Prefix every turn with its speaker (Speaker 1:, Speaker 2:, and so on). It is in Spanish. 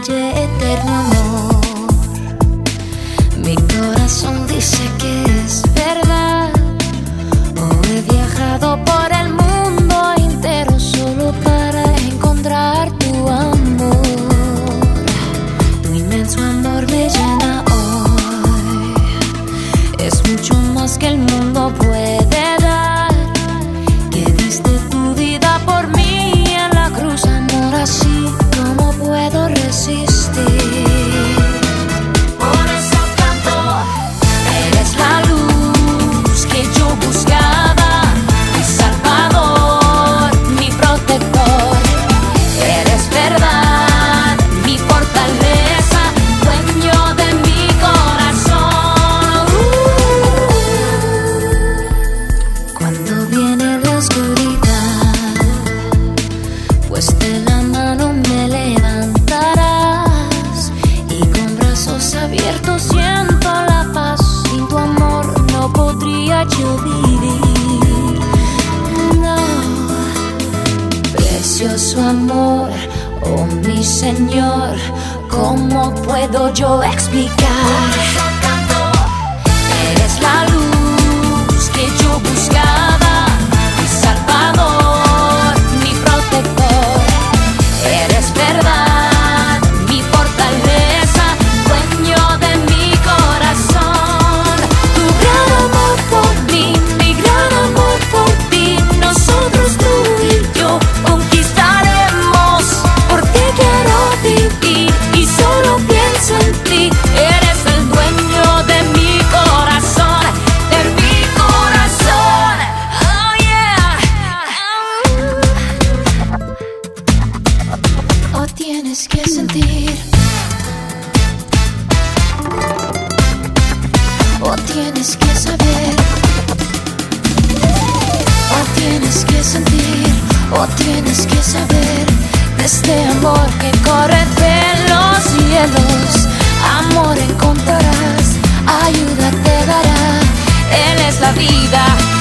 Speaker 1: calle eterno amor. Mi corazón dice que No, precioso amor, oh mi Señor, ¿cómo puedo yo explicar? Eres la luz. tienes que sentir. O tienes que saber. O tienes que sentir. O tienes que saber. De este amor que corre en los cielos. Amor encontrarás. Ayuda te dará. Él es la vida.